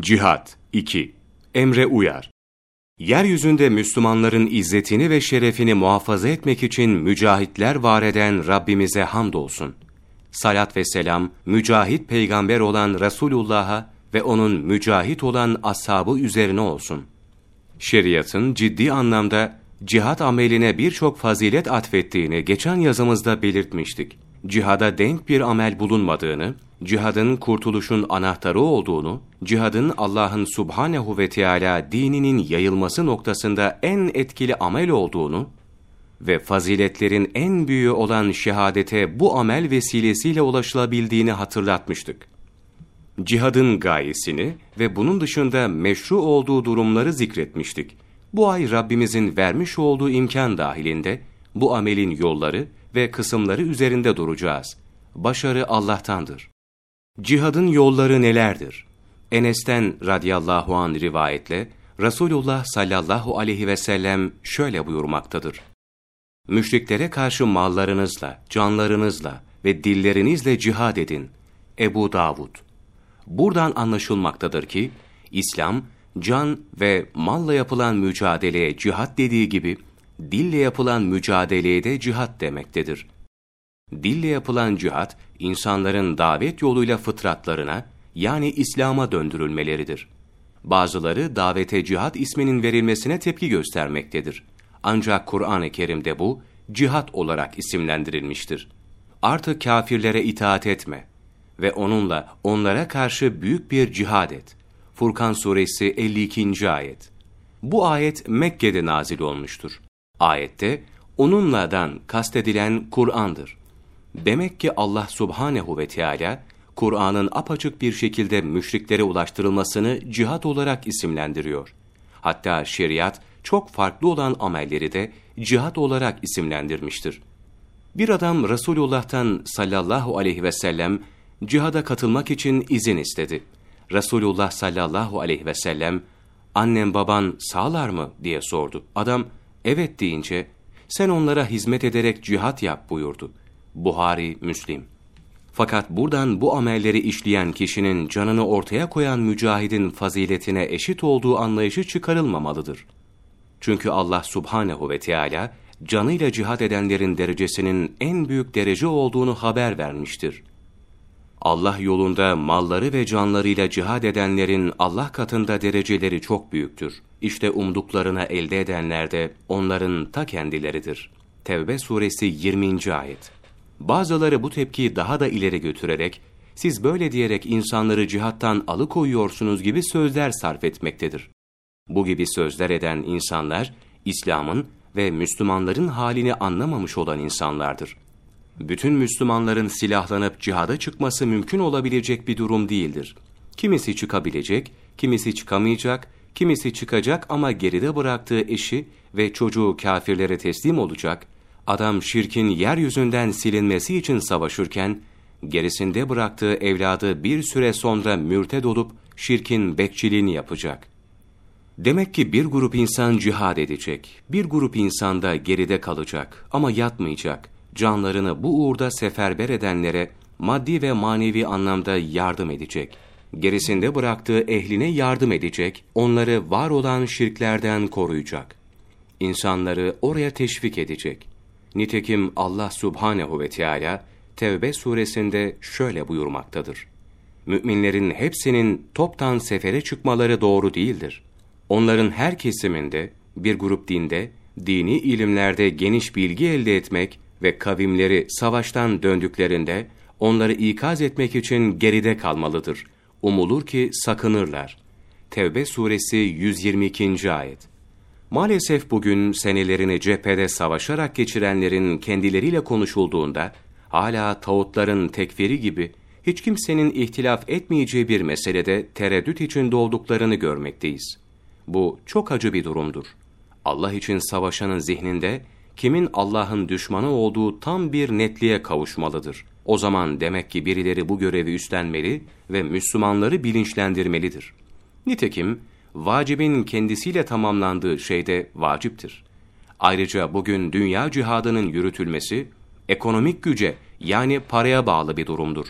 Cihat 2. Emre uyar. Yeryüzünde Müslümanların izzetini ve şerefini muhafaza etmek için mücahitler var eden Rabbimize hamdolsun. Salat ve selam, mücahit peygamber olan Resulullah'a ve onun mücahit olan ashabı üzerine olsun. Şeriatın ciddi anlamda cihat ameline birçok fazilet atfettiğini geçen yazımızda belirtmiştik. Cihada denk bir amel bulunmadığını, cihadın kurtuluşun anahtarı olduğunu, cihadın Allah'ın subhanehu ve Teala dininin yayılması noktasında en etkili amel olduğunu ve faziletlerin en büyüğü olan şehadete bu amel vesilesiyle ulaşılabildiğini hatırlatmıştık. Cihadın gayesini ve bunun dışında meşru olduğu durumları zikretmiştik. Bu ay Rabbimizin vermiş olduğu imkan dahilinde bu amelin yolları ve kısımları üzerinde duracağız. Başarı Allah'tandır. Cihadın yolları nelerdir? Enes'ten radıyallahu an rivayetle Resulullah sallallahu aleyhi ve sellem şöyle buyurmaktadır. Müşriklere karşı mallarınızla, canlarınızla ve dillerinizle cihad edin. Ebu Davud. Buradan anlaşılmaktadır ki, İslam, can ve malla yapılan mücadeleye cihat dediği gibi, dille yapılan mücadeleye de cihat demektedir. Dille yapılan cihat, insanların davet yoluyla fıtratlarına, yani İslam'a döndürülmeleridir. Bazıları davete cihat isminin verilmesine tepki göstermektedir. Ancak Kur'an-ı Kerim'de bu, cihat olarak isimlendirilmiştir. Artık kafirlere itaat etme ve onunla onlara karşı büyük bir cihad et. Furkan Suresi 52. ayet. Bu ayet Mekke'de nazil olmuştur. Ayette onunladan kastedilen Kur'an'dır. Demek ki Allah Subhanehu ve Teala Kur'an'ın apaçık bir şekilde müşriklere ulaştırılmasını cihat olarak isimlendiriyor. Hatta şeriat çok farklı olan amelleri de cihat olarak isimlendirmiştir. Bir adam Resulullah'tan sallallahu aleyhi ve sellem cihada katılmak için izin istedi. Resulullah sallallahu aleyhi ve sellem annem baban sağlar mı diye sordu. Adam evet deyince sen onlara hizmet ederek cihat yap buyurdu. Buhari, Müslim. Fakat buradan bu amelleri işleyen kişinin canını ortaya koyan mücahidin faziletine eşit olduğu anlayışı çıkarılmamalıdır. Çünkü Allah subhanehu ve Teala canıyla cihad edenlerin derecesinin en büyük derece olduğunu haber vermiştir. Allah yolunda malları ve canlarıyla cihad edenlerin Allah katında dereceleri çok büyüktür. İşte umduklarına elde edenler de onların ta kendileridir. Tevbe suresi 20. ayet. Bazıları bu tepkiyi daha da ileri götürerek, siz böyle diyerek insanları cihattan alıkoyuyorsunuz gibi sözler sarf etmektedir. Bu gibi sözler eden insanlar, İslam'ın ve Müslümanların halini anlamamış olan insanlardır. Bütün Müslümanların silahlanıp cihada çıkması mümkün olabilecek bir durum değildir. Kimisi çıkabilecek, kimisi çıkamayacak, kimisi çıkacak ama geride bıraktığı eşi ve çocuğu kafirlere teslim olacak, adam şirkin yeryüzünden silinmesi için savaşırken, gerisinde bıraktığı evladı bir süre sonra mürted olup şirkin bekçiliğini yapacak. Demek ki bir grup insan cihad edecek, bir grup insan da geride kalacak ama yatmayacak, canlarını bu uğurda seferber edenlere maddi ve manevi anlamda yardım edecek. Gerisinde bıraktığı ehline yardım edecek, onları var olan şirklerden koruyacak. İnsanları oraya teşvik edecek. Nitekim Allah Subhanehu ve Teala Tevbe suresinde şöyle buyurmaktadır. Müminlerin hepsinin toptan sefere çıkmaları doğru değildir. Onların her kesiminde, bir grup dinde, dini ilimlerde geniş bilgi elde etmek ve kavimleri savaştan döndüklerinde onları ikaz etmek için geride kalmalıdır. Umulur ki sakınırlar. Tevbe suresi 122. ayet. Maalesef bugün senelerini cephede savaşarak geçirenlerin kendileriyle konuşulduğunda, hala tağutların tekfiri gibi hiç kimsenin ihtilaf etmeyeceği bir meselede tereddüt içinde olduklarını görmekteyiz. Bu çok acı bir durumdur. Allah için savaşanın zihninde kimin Allah'ın düşmanı olduğu tam bir netliğe kavuşmalıdır. O zaman demek ki birileri bu görevi üstlenmeli ve Müslümanları bilinçlendirmelidir. Nitekim vacibin kendisiyle tamamlandığı şey de vaciptir. Ayrıca bugün dünya cihadının yürütülmesi ekonomik güce yani paraya bağlı bir durumdur.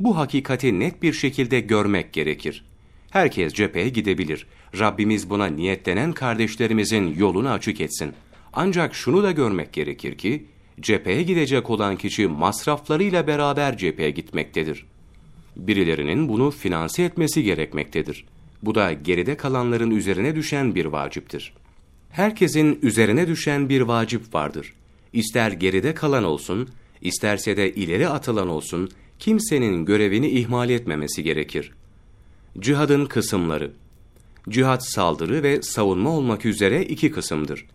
Bu hakikati net bir şekilde görmek gerekir. Herkes cepheye gidebilir. Rabbimiz buna niyetlenen kardeşlerimizin yolunu açık etsin. Ancak şunu da görmek gerekir ki, cepheye gidecek olan kişi masraflarıyla beraber cepheye gitmektedir. Birilerinin bunu finanse etmesi gerekmektedir. Bu da geride kalanların üzerine düşen bir vaciptir. Herkesin üzerine düşen bir vacip vardır. İster geride kalan olsun, isterse de ileri atılan olsun, kimsenin görevini ihmal etmemesi gerekir. Cihadın kısımları Cihat saldırı ve savunma olmak üzere iki kısımdır.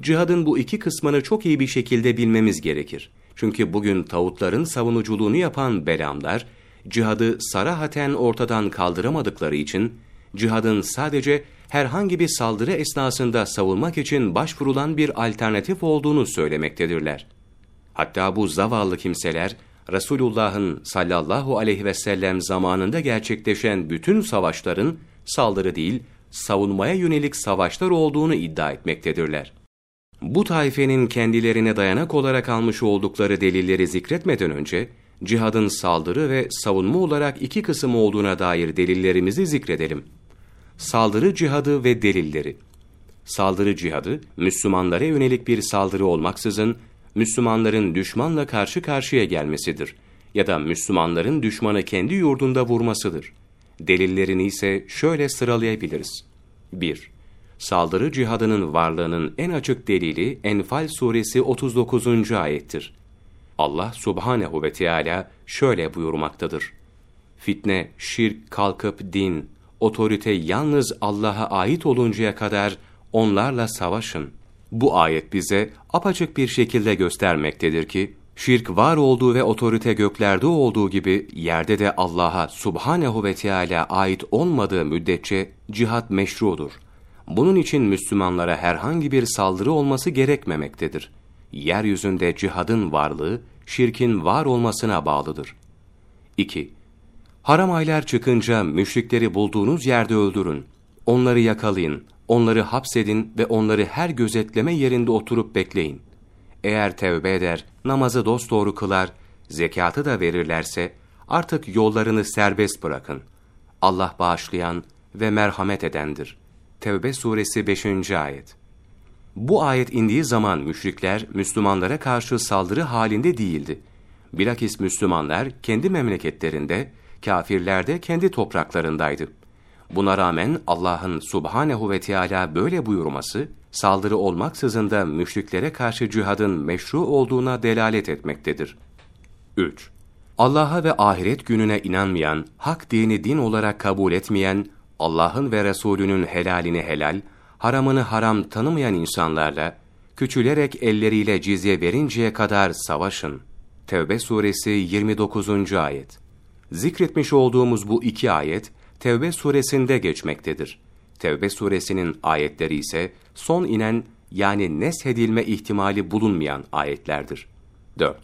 Cihadın bu iki kısmını çok iyi bir şekilde bilmemiz gerekir. Çünkü bugün tağutların savunuculuğunu yapan belamlar, cihadı sarahaten ortadan kaldıramadıkları için, cihadın sadece herhangi bir saldırı esnasında savunmak için başvurulan bir alternatif olduğunu söylemektedirler. Hatta bu zavallı kimseler, Resulullah'ın sallallahu aleyhi ve sellem zamanında gerçekleşen bütün savaşların saldırı değil, savunmaya yönelik savaşlar olduğunu iddia etmektedirler. Bu taifenin kendilerine dayanak olarak almış oldukları delilleri zikretmeden önce, cihadın saldırı ve savunma olarak iki kısım olduğuna dair delillerimizi zikredelim. Saldırı cihadı ve delilleri Saldırı cihadı, Müslümanlara yönelik bir saldırı olmaksızın, Müslümanların düşmanla karşı karşıya gelmesidir ya da Müslümanların düşmanı kendi yurdunda vurmasıdır. Delillerini ise şöyle sıralayabiliriz. 1. Saldırı cihadının varlığının en açık delili Enfal suresi 39. ayettir. Allah subhanehu ve Teala şöyle buyurmaktadır. Fitne, şirk kalkıp din, otorite yalnız Allah'a ait oluncaya kadar onlarla savaşın. Bu ayet bize apaçık bir şekilde göstermektedir ki, şirk var olduğu ve otorite göklerde olduğu gibi yerde de Allah'a subhanehu ve Teala ait olmadığı müddetçe cihat meşrudur. Bunun için Müslümanlara herhangi bir saldırı olması gerekmemektedir. Yeryüzünde cihadın varlığı, şirkin var olmasına bağlıdır. 2. Haram aylar çıkınca müşrikleri bulduğunuz yerde öldürün. Onları yakalayın, onları hapsedin ve onları her gözetleme yerinde oturup bekleyin. Eğer tevbe eder, namazı dosdoğru kılar, zekatı da verirlerse, artık yollarını serbest bırakın. Allah bağışlayan ve merhamet edendir. Tevbe suresi 5. ayet. Bu ayet indiği zaman müşrikler Müslümanlara karşı saldırı halinde değildi. Bilakis Müslümanlar kendi memleketlerinde, kafirler de kendi topraklarındaydı. Buna rağmen Allah'ın subhanehu ve Teala böyle buyurması, saldırı olmaksızın da müşriklere karşı cihadın meşru olduğuna delalet etmektedir. 3. Allah'a ve ahiret gününe inanmayan, hak dini din olarak kabul etmeyen, Allah'ın ve Resulünün helalini helal, haramını haram tanımayan insanlarla, küçülerek elleriyle cizye verinceye kadar savaşın. Tevbe suresi 29. ayet. Zikretmiş olduğumuz bu iki ayet, Tevbe suresinde geçmektedir. Tevbe suresinin ayetleri ise son inen yani neshedilme ihtimali bulunmayan ayetlerdir. 4.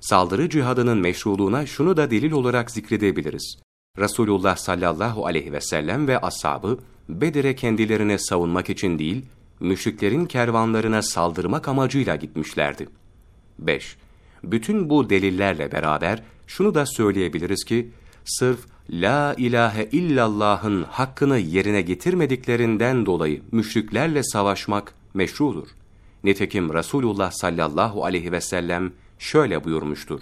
Saldırı cihadının meşruluğuna şunu da delil olarak zikredebiliriz. Resulullah sallallahu aleyhi ve sellem ve ashabı Bedir'e kendilerine savunmak için değil, müşriklerin kervanlarına saldırmak amacıyla gitmişlerdi. 5. Bütün bu delillerle beraber şunu da söyleyebiliriz ki, sırf La ilahe illallah'ın hakkını yerine getirmediklerinden dolayı müşriklerle savaşmak meşrudur. Nitekim Resulullah sallallahu aleyhi ve sellem şöyle buyurmuştur.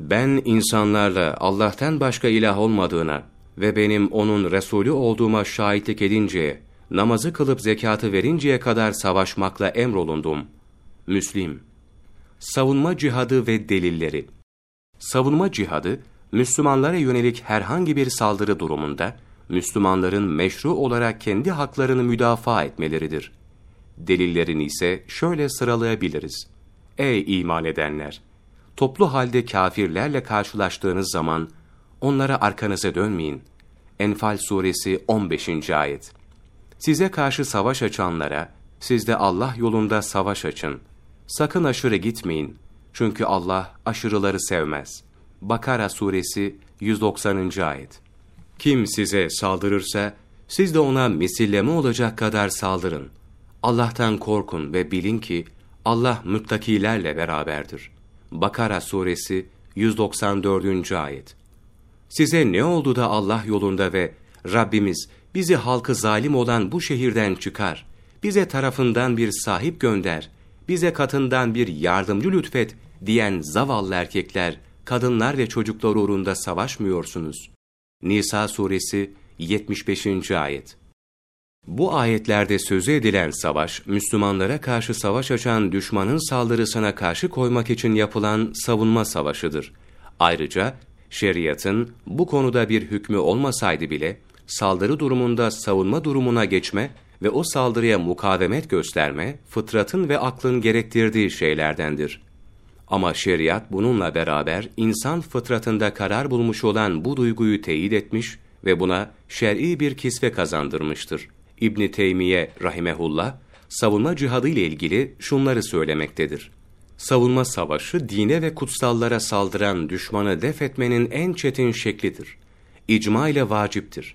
Ben insanlarla Allah'tan başka ilah olmadığına ve benim onun Resulü olduğuma şahitlik edinceye, namazı kılıp zekatı verinceye kadar savaşmakla emrolundum. Müslim Savunma cihadı ve delilleri Savunma cihadı, Müslümanlara yönelik herhangi bir saldırı durumunda, Müslümanların meşru olarak kendi haklarını müdafaa etmeleridir. Delillerini ise şöyle sıralayabiliriz. Ey iman edenler! Toplu halde kafirlerle karşılaştığınız zaman, onlara arkanıza dönmeyin. Enfal suresi 15. ayet. Size karşı savaş açanlara, siz de Allah yolunda savaş açın. Sakın aşırı gitmeyin. Çünkü Allah aşırıları sevmez.'' Bakara suresi 190. ayet. Kim size saldırırsa, siz de ona misilleme olacak kadar saldırın. Allah'tan korkun ve bilin ki, Allah müttakilerle beraberdir. Bakara suresi 194. ayet. Size ne oldu da Allah yolunda ve Rabbimiz bizi halkı zalim olan bu şehirden çıkar, bize tarafından bir sahip gönder, bize katından bir yardımcı lütfet diyen zavallı erkekler, kadınlar ve çocuklar uğrunda savaşmıyorsunuz. Nisa suresi 75. ayet Bu ayetlerde sözü edilen savaş, Müslümanlara karşı savaş açan düşmanın saldırısına karşı koymak için yapılan savunma savaşıdır. Ayrıca şeriatın bu konuda bir hükmü olmasaydı bile, saldırı durumunda savunma durumuna geçme ve o saldırıya mukavemet gösterme, fıtratın ve aklın gerektirdiği şeylerdendir. Ama şeriat bununla beraber insan fıtratında karar bulmuş olan bu duyguyu teyit etmiş ve buna şer'i bir kisve kazandırmıştır. İbn Teymiye rahimehullah savunma cihadı ile ilgili şunları söylemektedir. Savunma savaşı dine ve kutsallara saldıran düşmanı def etmenin en çetin şeklidir. İcma ile vaciptir.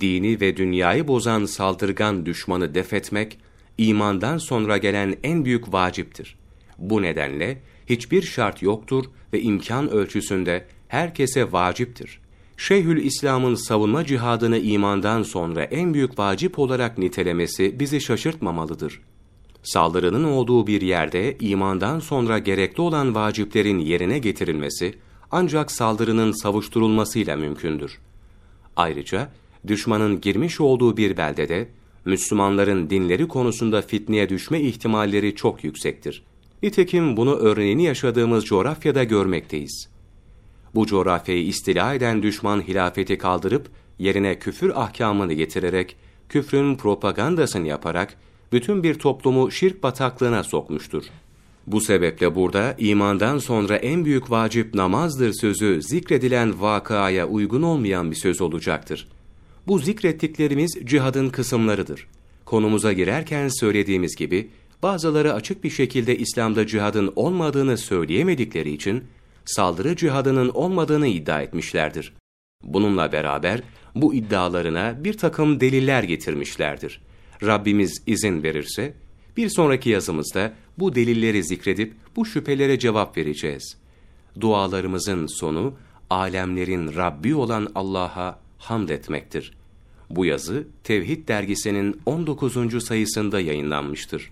Dini ve dünyayı bozan saldırgan düşmanı def etmek, imandan sonra gelen en büyük vaciptir. Bu nedenle hiçbir şart yoktur ve imkan ölçüsünde herkese vaciptir. Şeyhül İslam'ın savunma cihadını imandan sonra en büyük vacip olarak nitelemesi bizi şaşırtmamalıdır. Saldırının olduğu bir yerde imandan sonra gerekli olan vaciplerin yerine getirilmesi ancak saldırının savuşturulmasıyla mümkündür. Ayrıca düşmanın girmiş olduğu bir beldede Müslümanların dinleri konusunda fitneye düşme ihtimalleri çok yüksektir. Nitekim bunu örneğini yaşadığımız coğrafyada görmekteyiz. Bu coğrafyayı istila eden düşman hilafeti kaldırıp yerine küfür ahkamını getirerek, küfrün propagandasını yaparak bütün bir toplumu şirk bataklığına sokmuştur. Bu sebeple burada imandan sonra en büyük vacip namazdır sözü zikredilen vakaya uygun olmayan bir söz olacaktır. Bu zikrettiklerimiz cihadın kısımlarıdır. Konumuza girerken söylediğimiz gibi bazıları açık bir şekilde İslam'da cihadın olmadığını söyleyemedikleri için saldırı cihadının olmadığını iddia etmişlerdir. Bununla beraber bu iddialarına bir takım deliller getirmişlerdir. Rabbimiz izin verirse bir sonraki yazımızda bu delilleri zikredip bu şüphelere cevap vereceğiz. Dualarımızın sonu alemlerin Rabbi olan Allah'a hamd etmektir. Bu yazı Tevhid dergisinin 19. sayısında yayınlanmıştır.